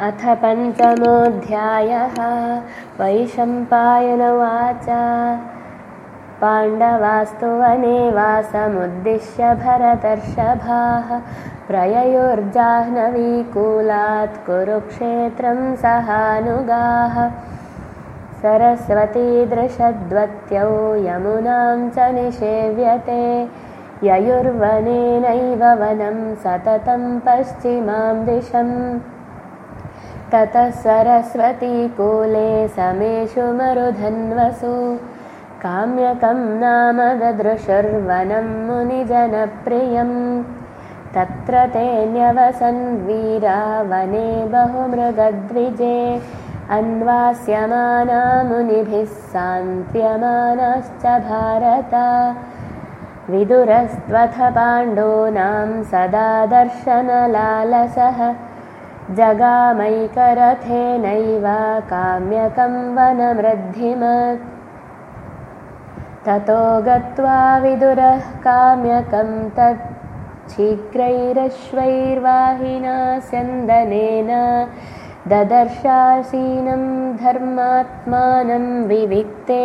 अथ पञ्चमोऽध्यायः वैशम्पायनवाच। पाण्डवास्तु वने वासमुद्दिश्य भरतर्षभाः प्रययुर्जाह्नवीकूलात् कुरुक्षेत्रं सहानुगाः। सरस्वतीदृशद्वत्यौ यमुनां च निषेव्यते। ययुर्वनेनैव वनं सततं पश्चिमां दिशम् ततः सरस्वतीकूले समेषु मरुधन्वसु। काम्यकं नाम ददृशुर्वनं मुनिजनप्रियं तत्र ते न्यवसन् वीरा वने बहुमृगद्विजे। अन्वास्यमाना मुनिभिः सान्त्यमानाश्च भारत। विदुरस्त्वथ पाण्डूनां सदा दर्शनलालसः जगामैकरथेनैव काम्यकं वनमृद्धिमत् ततो गत्वा विदुरः काम्यकं तत् शीघ्रैरश्वैर्वाहिना स्यन्दनेन ददर्शासीनं धर्मात्मानं विविक्ते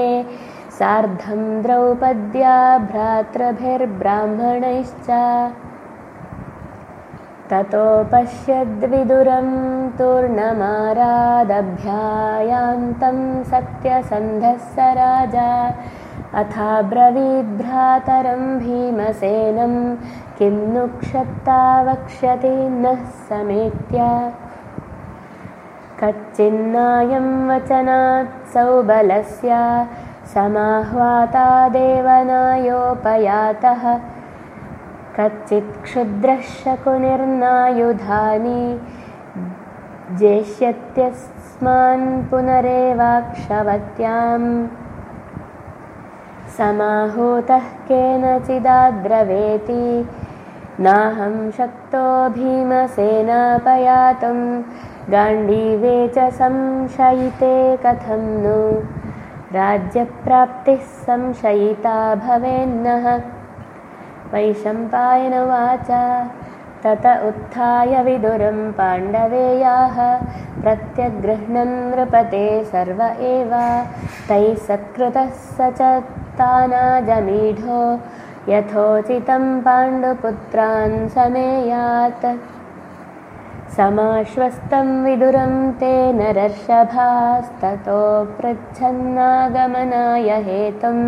सार्धं द्रौपद्या भ्रातृभिर्ब्राह्मणैश्च ततो पश्यद्विदुरं तूर्णमारादभ्यायान्तं सत्यसन्धः स राजा। अथाब्रवीद्भ्रातरं भीमसेनं किं नु क्षत्ता वक्ष्यति नः समेत्य। कच्चिन्नायं वचनात् सौबलस्य समाह्वाता देवनायोपयातः कच्चित् क्षुद्रः शकुनिर्नायुधानि जेष्यत्यस्मान् पुनरेवाक्षवत्याम् समाहूतः केनचिदाद्रवेति। नाहं शक्तो भीमसेनापयातुं गाण्डीवे च संशयिते कथं नु। राज्यप्राप्तिः संशयिता भवेन्नः वैशम्पायनवाच तत उत्थाय विदुरं पाण्डवेयाः प्रत्यगृह्णन् नृपते सर्व एव। तैः सत्कृतः स च तानाजमीढो यथोचितं पाण्डुपुत्रान् समेयात्। समाश्वस्तं विदुरं तेन रर्षभास्ततो पृच्छन्नागमनाय हेतुम्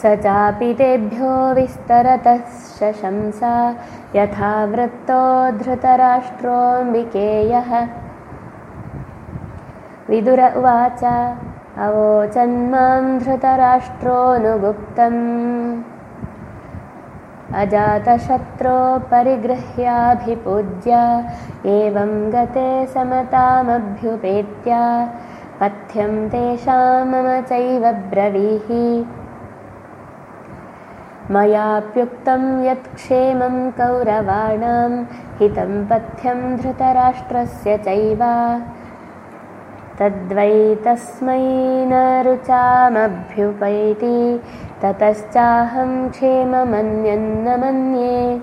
स चापि तेभ्यो विस्तरतः शशंसा यथा वृत्तो धृतराष्ट्रोऽम्बिकेयः। विदुर उवाच अवोचन्मां धृतराष्ट्रोऽनुगुप्तम्। अजातशत्रो परिगृह्याभिपूज्य एवं गते समतामभ्युपेत्य पथ्यं तेषां मम चैव ब्रवीहि मयाप्युक्तं यत्क्षेमं कौरवाणां हितं पथ्यं धृतराष्ट्रस्य चैव। तद्वै तस्मै न रुचामभ्युपैति ततश्चाहं क्षेममन्यन्न मन्ये